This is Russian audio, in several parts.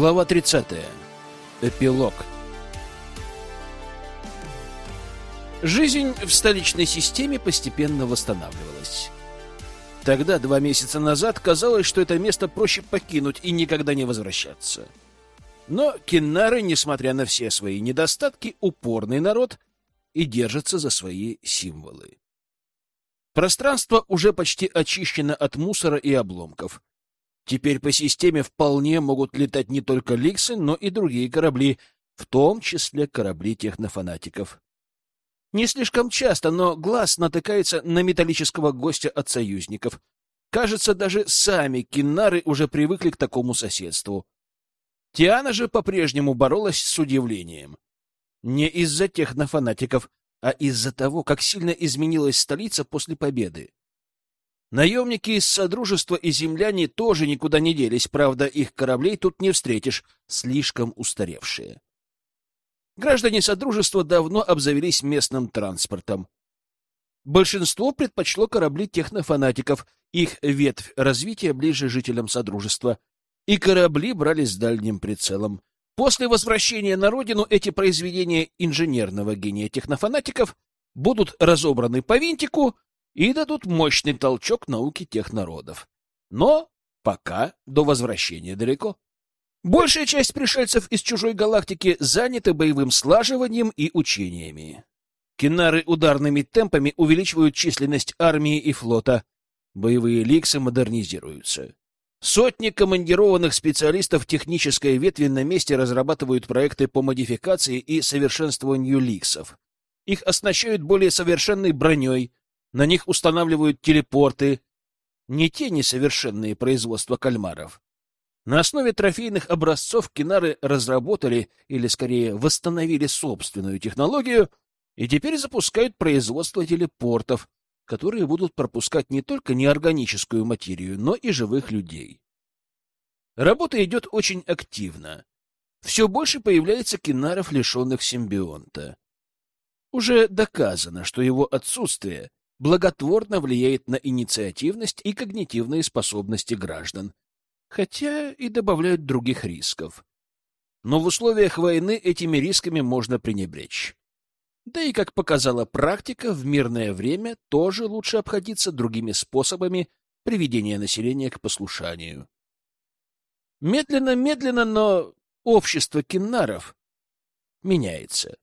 Глава 30. Эпилог. Жизнь в столичной системе постепенно восстанавливалась. Тогда, два месяца назад, казалось, что это место проще покинуть и никогда не возвращаться. Но киннары, несмотря на все свои недостатки, упорный народ и держатся за свои символы. Пространство уже почти очищено от мусора и обломков. Теперь по системе вполне могут летать не только ликсы, но и другие корабли, в том числе корабли технофанатиков. Не слишком часто, но глаз натыкается на металлического гостя от союзников. Кажется, даже сами киннары уже привыкли к такому соседству. Тиана же по-прежнему боролась с удивлением. Не из-за технофанатиков, а из-за того, как сильно изменилась столица после победы. Наемники из Содружества и земляне тоже никуда не делись, правда, их кораблей тут не встретишь, слишком устаревшие. Граждане Содружества давно обзавелись местным транспортом. Большинство предпочло корабли технофанатиков, их ветвь развития ближе жителям Содружества, и корабли брали с дальним прицелом. После возвращения на родину эти произведения инженерного гения технофанатиков будут разобраны по винтику и дадут мощный толчок науке тех народов. Но пока до возвращения далеко. Большая часть пришельцев из чужой галактики заняты боевым слаживанием и учениями. Кинары ударными темпами увеличивают численность армии и флота. Боевые ликсы модернизируются. Сотни командированных специалистов технической ветви на месте разрабатывают проекты по модификации и совершенствованию ликсов. Их оснащают более совершенной броней, на них устанавливают телепорты, не те несовершенные производства кальмаров. На основе трофейных образцов кинары разработали, или скорее восстановили собственную технологию, и теперь запускают производство телепортов, которые будут пропускать не только неорганическую материю, но и живых людей. Работа идет очень активно. Все больше появляется кинаров, лишенных симбионта. Уже доказано, что его отсутствие благотворно влияет на инициативность и когнитивные способности граждан, хотя и добавляют других рисков. Но в условиях войны этими рисками можно пренебречь. Да и, как показала практика, в мирное время тоже лучше обходиться другими способами приведения населения к послушанию. Медленно-медленно, но общество киннаров меняется.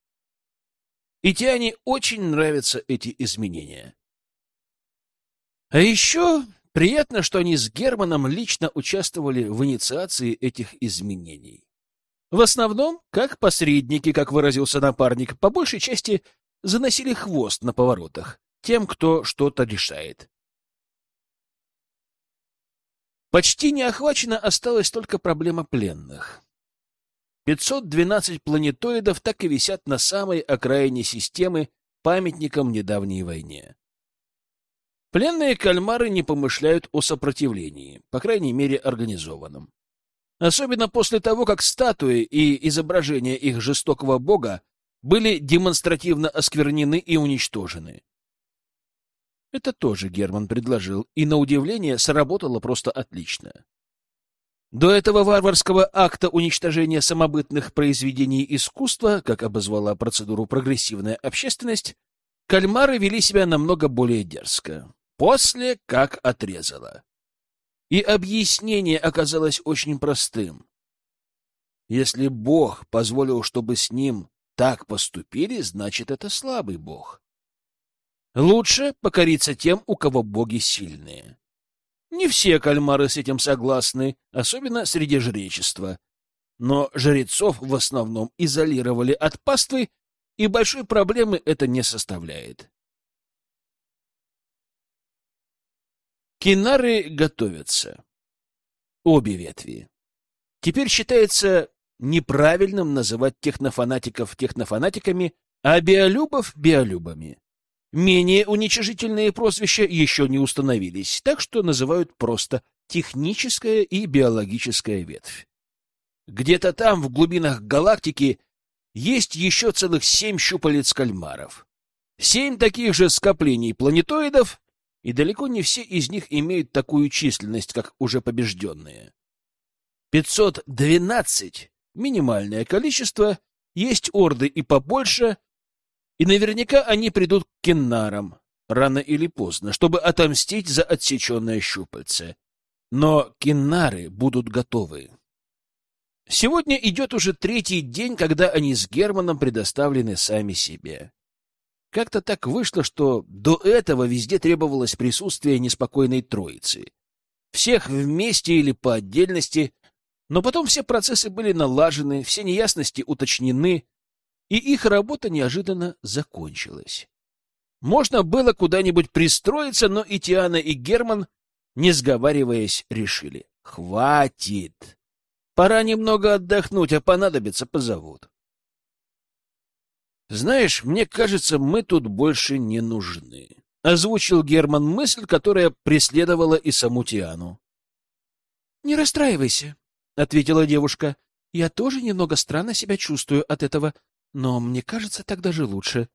И Тиане очень нравятся эти изменения. А еще Приятно, что они с Германом лично участвовали в инициации этих изменений. В основном, как посредники, как выразился напарник, по большей части заносили хвост на поворотах тем, кто что-то решает. Почти не охвачена осталась только проблема пленных. 512 планетоидов так и висят на самой окраине системы памятником недавней войне. Пленные кальмары не помышляют о сопротивлении, по крайней мере, организованном. Особенно после того, как статуи и изображения их жестокого бога были демонстративно осквернены и уничтожены. Это тоже Герман предложил, и, на удивление, сработало просто отлично. До этого варварского акта уничтожения самобытных произведений искусства, как обозвала процедуру прогрессивная общественность, кальмары вели себя намного более дерзко. После как отрезало. И объяснение оказалось очень простым. Если Бог позволил, чтобы с ним так поступили, значит, это слабый Бог. Лучше покориться тем, у кого боги сильные. Не все кальмары с этим согласны, особенно среди жречества. Но жрецов в основном изолировали от паствы, и большой проблемы это не составляет. Кинары готовятся. Обе ветви. Теперь считается неправильным называть технофанатиков технофанатиками, а биолюбов — биолюбами. Менее уничижительные прозвища еще не установились, так что называют просто техническая и биологическая ветвь. Где-то там, в глубинах галактики, есть еще целых семь щупалец кальмаров. Семь таких же скоплений планетоидов и далеко не все из них имеют такую численность, как уже побежденные. 512 — минимальное количество, есть орды и побольше, и наверняка они придут к кеннарам рано или поздно, чтобы отомстить за отсеченное щупальце. Но кеннары будут готовы. Сегодня идет уже третий день, когда они с Германом предоставлены сами себе. Как-то так вышло, что до этого везде требовалось присутствие неспокойной троицы. Всех вместе или по отдельности, но потом все процессы были налажены, все неясности уточнены, и их работа неожиданно закончилась. Можно было куда-нибудь пристроиться, но и Тиана, и Герман, не сговариваясь, решили. Хватит! Пора немного отдохнуть, а понадобится позовут. Знаешь, мне кажется, мы тут больше не нужны. Озвучил Герман мысль, которая преследовала и саму Тиану. Не расстраивайся, ответила девушка. Я тоже немного странно себя чувствую от этого, но мне кажется, так даже лучше.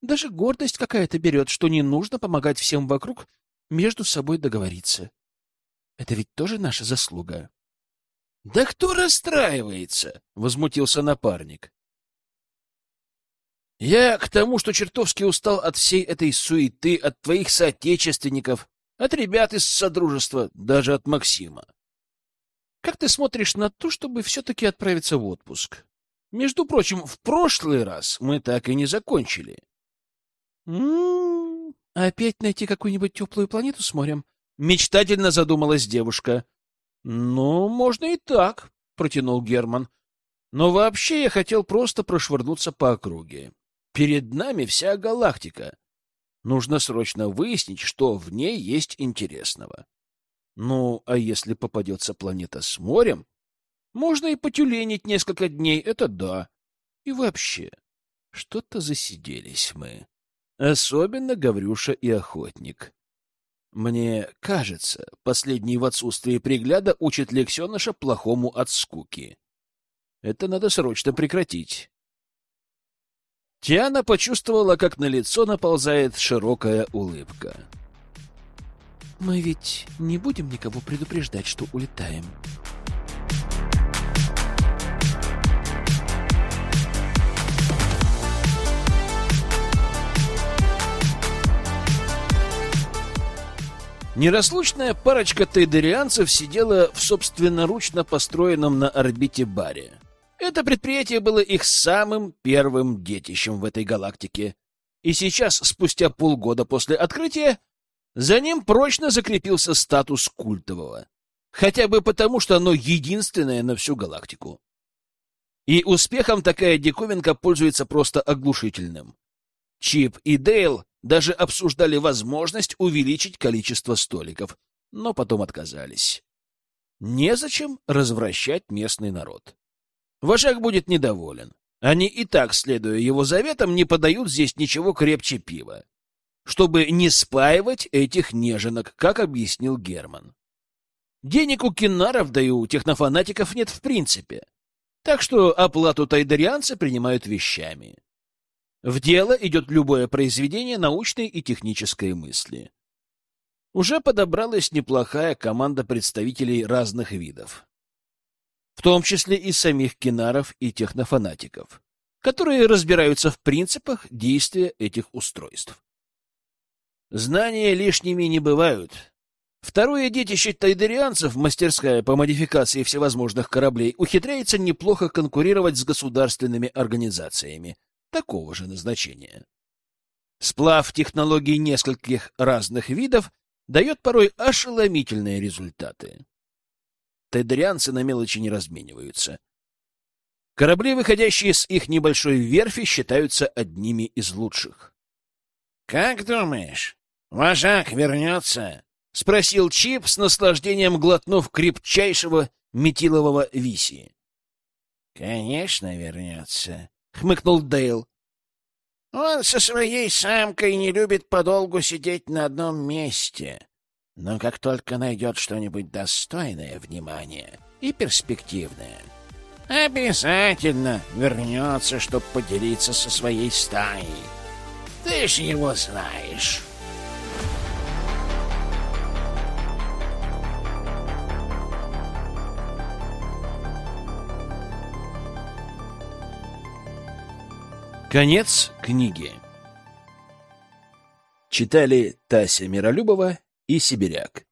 Даже гордость какая-то берет, что не нужно помогать всем вокруг между собой договориться. Это ведь тоже наша заслуга. — Да кто расстраивается? — возмутился напарник. — Я к тому, что чертовски устал от всей этой суеты, от твоих соотечественников, от ребят из Содружества, даже от Максима. Как ты смотришь на то, чтобы все-таки отправиться в отпуск? Между прочим, в прошлый раз мы так и не закончили. «М-м, опять найти какую-нибудь теплую планету с морем?» — мечтательно задумалась девушка. «Ну, можно и так», — протянул Герман. «Но вообще я хотел просто прошвырнуться по округе. Перед нами вся галактика. Нужно срочно выяснить, что в ней есть интересного. Ну, а если попадется планета с морем, можно и потюленить несколько дней, это да. И вообще, что-то засиделись мы». Особенно Гаврюша и Охотник. Мне кажется, последний в отсутствии пригляда учит лексеныша плохому от скуки. Это надо срочно прекратить. Тиана почувствовала, как на лицо наползает широкая улыбка. «Мы ведь не будем никого предупреждать, что улетаем?» Неразлучная парочка тайдерианцев сидела в собственноручно построенном на орбите баре. Это предприятие было их самым первым детищем в этой галактике. И сейчас, спустя полгода после открытия, за ним прочно закрепился статус культового. Хотя бы потому, что оно единственное на всю галактику. И успехом такая диковинка пользуется просто оглушительным. Чип и Дейл даже обсуждали возможность увеличить количество столиков, но потом отказались. Незачем развращать местный народ. Вожак будет недоволен. Они и так, следуя его заветам, не подают здесь ничего крепче пива. Чтобы не спаивать этих неженок, как объяснил Герман. Денег у кинаров, да и у технофанатиков нет в принципе. Так что оплату тайдарианцы принимают вещами. В дело идет любое произведение научной и технической мысли. Уже подобралась неплохая команда представителей разных видов, в том числе и самих кинаров и технофанатиков, которые разбираются в принципах действия этих устройств. Знания лишними не бывают. Второе детище тайдерианцев, мастерская по модификации всевозможных кораблей, ухитряется неплохо конкурировать с государственными организациями — такого же назначения. Сплав технологий нескольких разных видов дает порой ошеломительные результаты. Тедрианцы на мелочи не размениваются. Корабли, выходящие с их небольшой верфи, считаются одними из лучших. — Как думаешь, вожак вернется? — спросил Чип с наслаждением, глотнув крепчайшего метилового виси. — Конечно, вернется, — хмыкнул Дейл. «Он со своей самкой не любит подолгу сидеть на одном месте. Но как только найдет что-нибудь достойное внимания и перспективное, обязательно вернется, чтобы поделиться со своей стаей. Ты ж его знаешь. Конец книги. Читали Тася Миролюбова и Сибиряк.